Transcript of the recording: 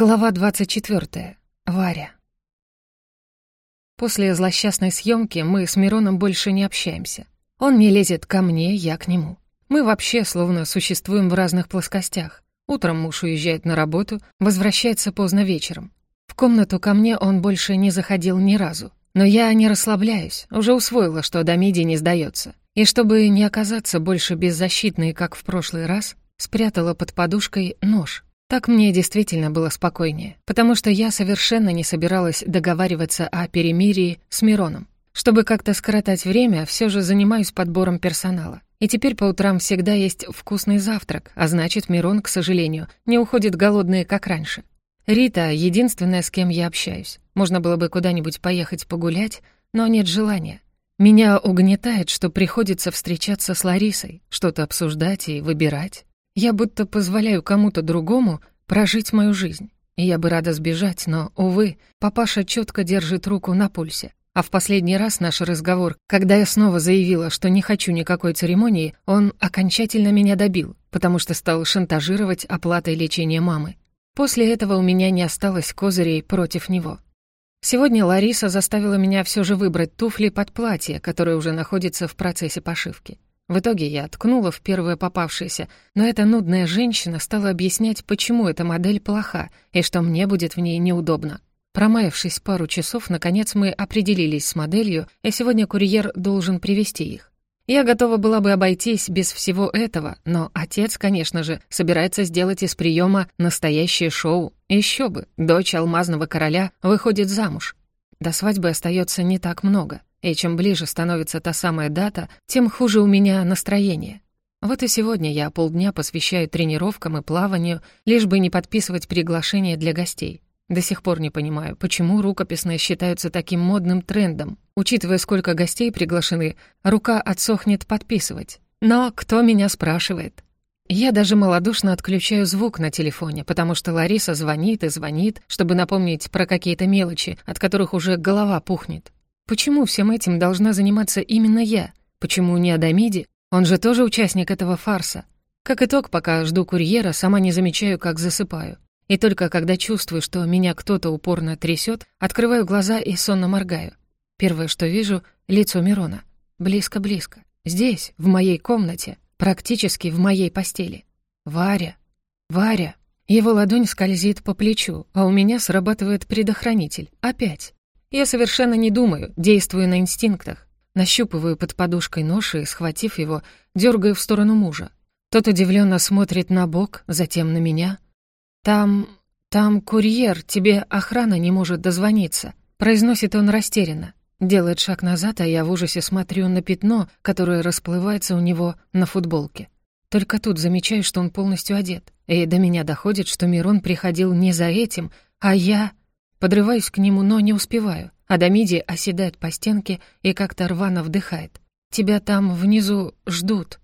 Глава 24. Варя. После злосчастной съемки мы с Мироном больше не общаемся. Он не лезет ко мне, я к нему. Мы вообще словно существуем в разных плоскостях. Утром муж уезжает на работу, возвращается поздно вечером. В комнату ко мне он больше не заходил ни разу. Но я не расслабляюсь, уже усвоила, что Дамиди не сдается. И чтобы не оказаться больше беззащитной, как в прошлый раз, спрятала под подушкой нож — так мне действительно было спокойнее, потому что я совершенно не собиралась договариваться о перемирии с Мироном. Чтобы как-то скоротать время, все же занимаюсь подбором персонала. И теперь по утрам всегда есть вкусный завтрак, а значит, Мирон, к сожалению, не уходит голодный, как раньше. Рита — единственная, с кем я общаюсь. Можно было бы куда-нибудь поехать погулять, но нет желания. Меня угнетает, что приходится встречаться с Ларисой, что-то обсуждать и выбирать. Я будто позволяю кому-то другому прожить мою жизнь. И я бы рада сбежать, но, увы, папаша четко держит руку на пульсе. А в последний раз наш разговор, когда я снова заявила, что не хочу никакой церемонии, он окончательно меня добил, потому что стал шантажировать оплатой лечения мамы. После этого у меня не осталось козырей против него. Сегодня Лариса заставила меня все же выбрать туфли под платье, которое уже находится в процессе пошивки. В итоге я ткнула в первое попавшееся, но эта нудная женщина стала объяснять, почему эта модель плоха и что мне будет в ней неудобно. Промаявшись пару часов, наконец мы определились с моделью, и сегодня курьер должен привести их. Я готова была бы обойтись без всего этого, но отец, конечно же, собирается сделать из приема настоящее шоу. Еще бы, дочь алмазного короля выходит замуж. До свадьбы остается не так много. И чем ближе становится та самая дата, тем хуже у меня настроение. Вот и сегодня я полдня посвящаю тренировкам и плаванию, лишь бы не подписывать приглашения для гостей. До сих пор не понимаю, почему рукописные считаются таким модным трендом. Учитывая, сколько гостей приглашены, рука отсохнет подписывать. Но кто меня спрашивает? Я даже малодушно отключаю звук на телефоне, потому что Лариса звонит и звонит, чтобы напомнить про какие-то мелочи, от которых уже голова пухнет. Почему всем этим должна заниматься именно я? Почему не Адамиди? Он же тоже участник этого фарса. Как итог, пока жду курьера, сама не замечаю, как засыпаю. И только когда чувствую, что меня кто-то упорно трясет, открываю глаза и сонно моргаю. Первое, что вижу — лицо Мирона. Близко-близко. Здесь, в моей комнате, практически в моей постели. Варя. Варя. Его ладонь скользит по плечу, а у меня срабатывает предохранитель. Опять. Я совершенно не думаю, действую на инстинктах. Нащупываю под подушкой нож и, схватив его, дергаю в сторону мужа. Тот удивленно смотрит на бок, затем на меня. «Там... там курьер, тебе охрана не может дозвониться», произносит он растерянно. Делает шаг назад, а я в ужасе смотрю на пятно, которое расплывается у него на футболке. Только тут замечаю, что он полностью одет. И до меня доходит, что Мирон приходил не за этим, а я... Подрываюсь к нему, но не успеваю. Адамиди оседает по стенке и как-то рвано вдыхает. «Тебя там внизу ждут».